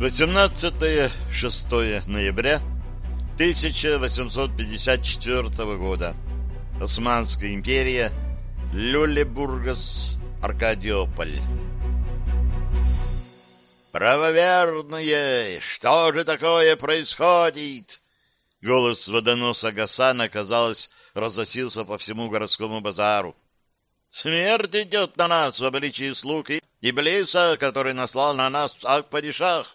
18-6 ноября 1854 года. Османская империя, Люлебургас, Аркадиополь. «Правоверные! Что же такое происходит?» Голос водоноса Гасана, казалось, разносился по всему городскому базару. «Смерть идет на нас в обличии слуг и Иблиса, который наслал на нас Ак-Падишах.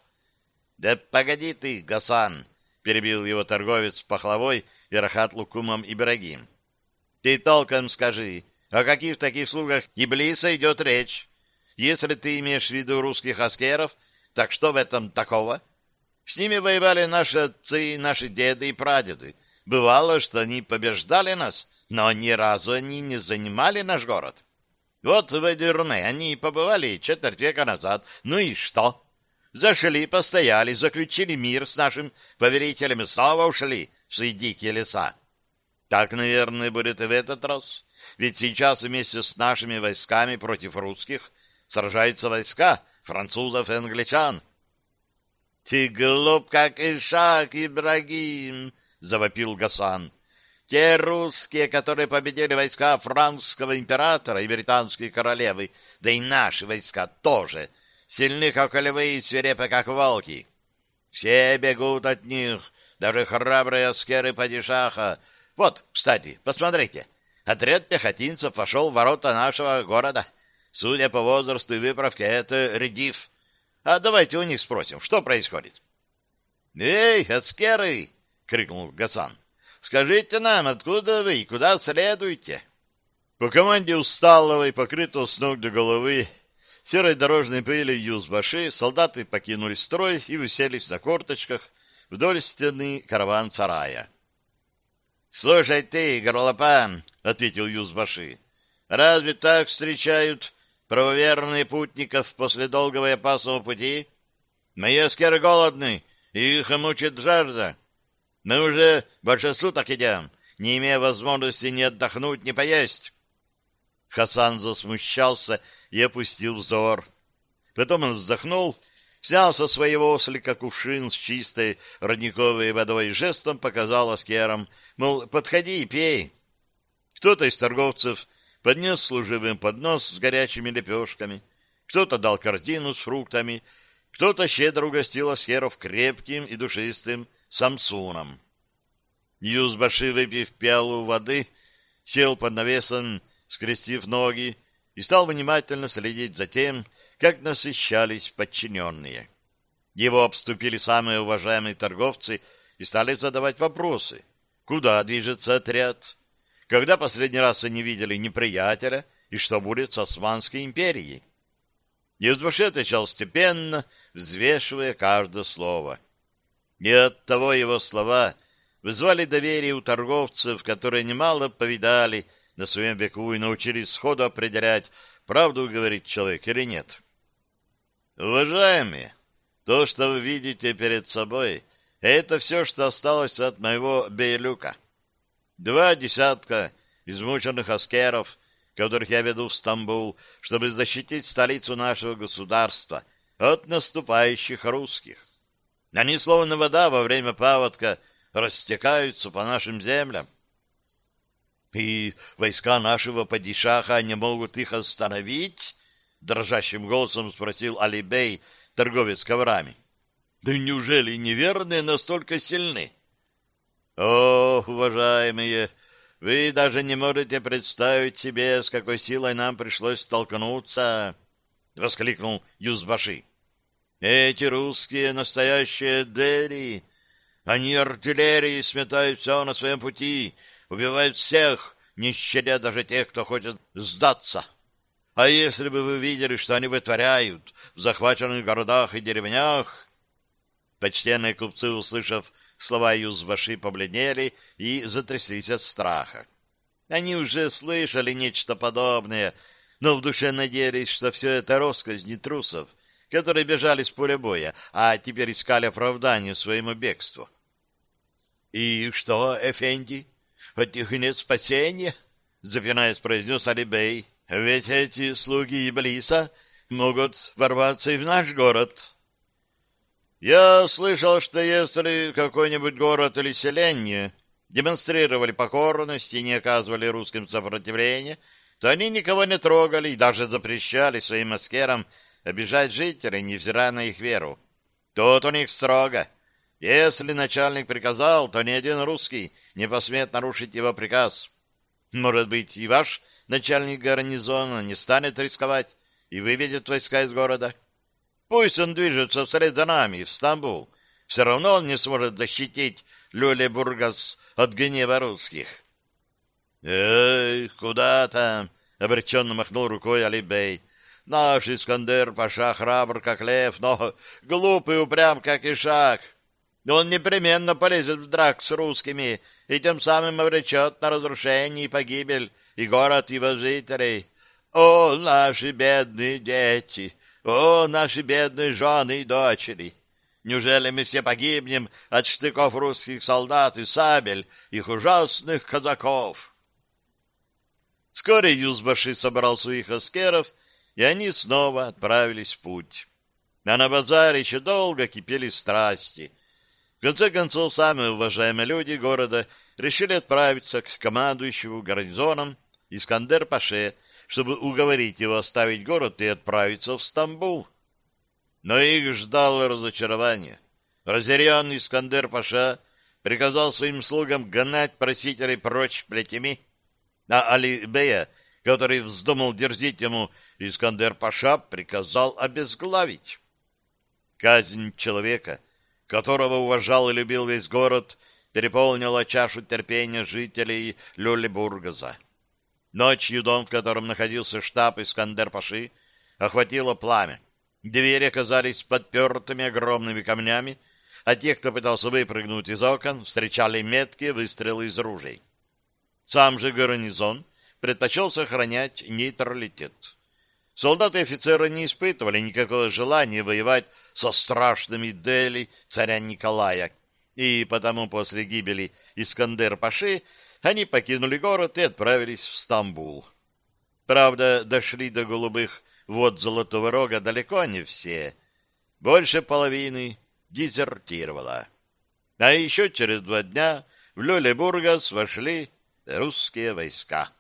«Да погоди ты, Гасан!» — перебил его торговец пахлавой Верахат Лукумом Ибрагим. «Ты толком скажи, о каких таких слугах Иблиса идет речь? Если ты имеешь в виду русских аскеров, так что в этом такого? С ними воевали наши отцы, наши деды и прадеды. Бывало, что они побеждали нас, но ни разу они не занимали наш город. Вот в Эдирне они побывали четверть века назад. Ну и что?» Зашли, постояли, заключили мир с нашим повелителем и снова ушли в свои дикие леса. Так, наверное, будет и в этот раз. Ведь сейчас вместе с нашими войсками против русских сражаются войска французов и англичан. — Ты глуп, как Ишак, Ибрагим! — завопил Гасан. — Те русские, которые победили войска французского императора и британские королевы, да и наши войска тоже — сильны, как львы, и свирепы, как волки. Все бегут от них, даже храбрые аскеры падишаха. Вот, кстати, посмотрите, отряд пехотинцев вошел в ворота нашего города. Судя по возрасту и выправке, это редив. А давайте у них спросим, что происходит. — Эй, аскеры! — крикнул Гасан. — Скажите нам, откуда вы и куда следуете? По команде усталого и покрытого с ног до головы серой дорожной пыли юзбаши солдаты покинули строй и уселись на корточках вдоль стены караван-сарая. — Слушай ты, горлопан, — ответил юзбаши, — разве так встречают правоверные путников после долгого и опасного пути? Мои аскеры голодны, и их мучит жажда. Мы уже больше суток идем, не имея возможности ни отдохнуть, ни поесть. Хасан засмущался и опустил взор. Потом он вздохнул, снял со своего ослика кувшин с чистой родниковой водой и жестом показал аскерам, мол, подходи и пей. Кто-то из торговцев поднес служивым поднос с горячими лепешками, кто-то дал корзину с фруктами, кто-то щедро угостил аскеров крепким и душистым самсуном. Юзбаши, выпив пиалу воды, сел под навесом, скрестив ноги, и стал внимательно следить за тем, как насыщались подчиненные. Его обступили самые уважаемые торговцы и стали задавать вопросы. Куда движется отряд? Когда последний раз они видели неприятеля и что будет с Османской империей? Евдуши отвечал степенно, взвешивая каждое слово. И оттого его слова вызвали доверие у торговцев, которые немало повидали на своем веку и научились сходу определять, правду говорит человек или нет. Уважаемые, то, что вы видите перед собой, это все, что осталось от моего Бейлюка. Два десятка измученных аскеров, которых я веду в Стамбул, чтобы защитить столицу нашего государства от наступающих русских. Они, словно вода во время паводка, растекаются по нашим землям. И войска нашего падишаха не могут их остановить? Дрожащим голосом спросил Алибей, торговец коврами. Да неужели неверные настолько сильны? О, уважаемые, вы даже не можете представить себе, с какой силой нам пришлось столкнуться, воскликнул Юзбаши. Эти русские настоящие дели, они артиллерией сметают все на своем пути, убивают всех, не щадя даже тех, кто хочет сдаться. А если бы вы видели, что они вытворяют в захваченных городах и деревнях... Почтенные купцы, услышав слова Юзбаши, побледнели и затряслись от страха. Они уже слышали нечто подобное, но в душе надеялись, что все это росказни трусов, которые бежали с поля боя, а теперь искали оправдание своему бегству. — И что, Эфенди? От них нет спасения, — запинаясь, произнес Алибей. — Ведь эти слуги Иблиса могут ворваться и в наш город. Я слышал, что если какой-нибудь город или селение демонстрировали покорность и не оказывали русским сопротивления, то они никого не трогали и даже запрещали своим маскерам обижать жителей, невзирая на их веру. Тут у них строго. Если начальник приказал, то ни один русский не посмеет нарушить его приказ. Может быть, и ваш начальник гарнизона не станет рисковать и выведет войска из города? Пусть он движется вслед за нами, в Стамбул. Все равно он не сможет защитить Люлебургас от гнева русских. «Эй, куда там?» — обреченно махнул рукой Алибей. «Наш Искандер-паша храбр, как лев, но глупый упрям, как ишак. Он непременно полезет в драк с русскими и тем самым обречет на разрушение и погибель и город его жителей. О, наши бедные дети! О, наши бедные жены и дочери! Неужели мы все погибнем от штыков русских солдат и сабель их ужасных казаков? Вскоре Юзбаши собрал своих аскеров, и они снова отправились в путь. А на базаре еще долго кипели страсти. Конце концов, самые уважаемые люди города решили отправиться к командующему гарнизоном Искандер-Паше, чтобы уговорить его оставить город и отправиться в Стамбул. Но их ждало разочарование. Разъяренный Искандер-Паша приказал своим слугам гнать просителей прочь плетями, а Али-Бея, который вздумал дерзить ему, Искандер-Паша приказал обезглавить. Казнь человека, которого уважал и любил весь город, переполнила чашу терпения жителей Люлебургаза. Ночью дом, в котором находился штаб Искандер-Паши, охватило пламя. Двери оказались подпертыми огромными камнями, а те, кто пытался выпрыгнуть из окон, встречали меткие выстрелы из ружей. Сам же гарнизон предпочел сохранять нейтралитет. Солдаты и офицеры не испытывали никакого желания воевать со страшными Дели царя Николая, и потому после гибели Искандер-Паши они покинули город и отправились в Стамбул. Правда, дошли до голубых вот Золотого Рога далеко не все. Больше половины дезертировала. А еще через два дня в Люлебургас вошли русские войска.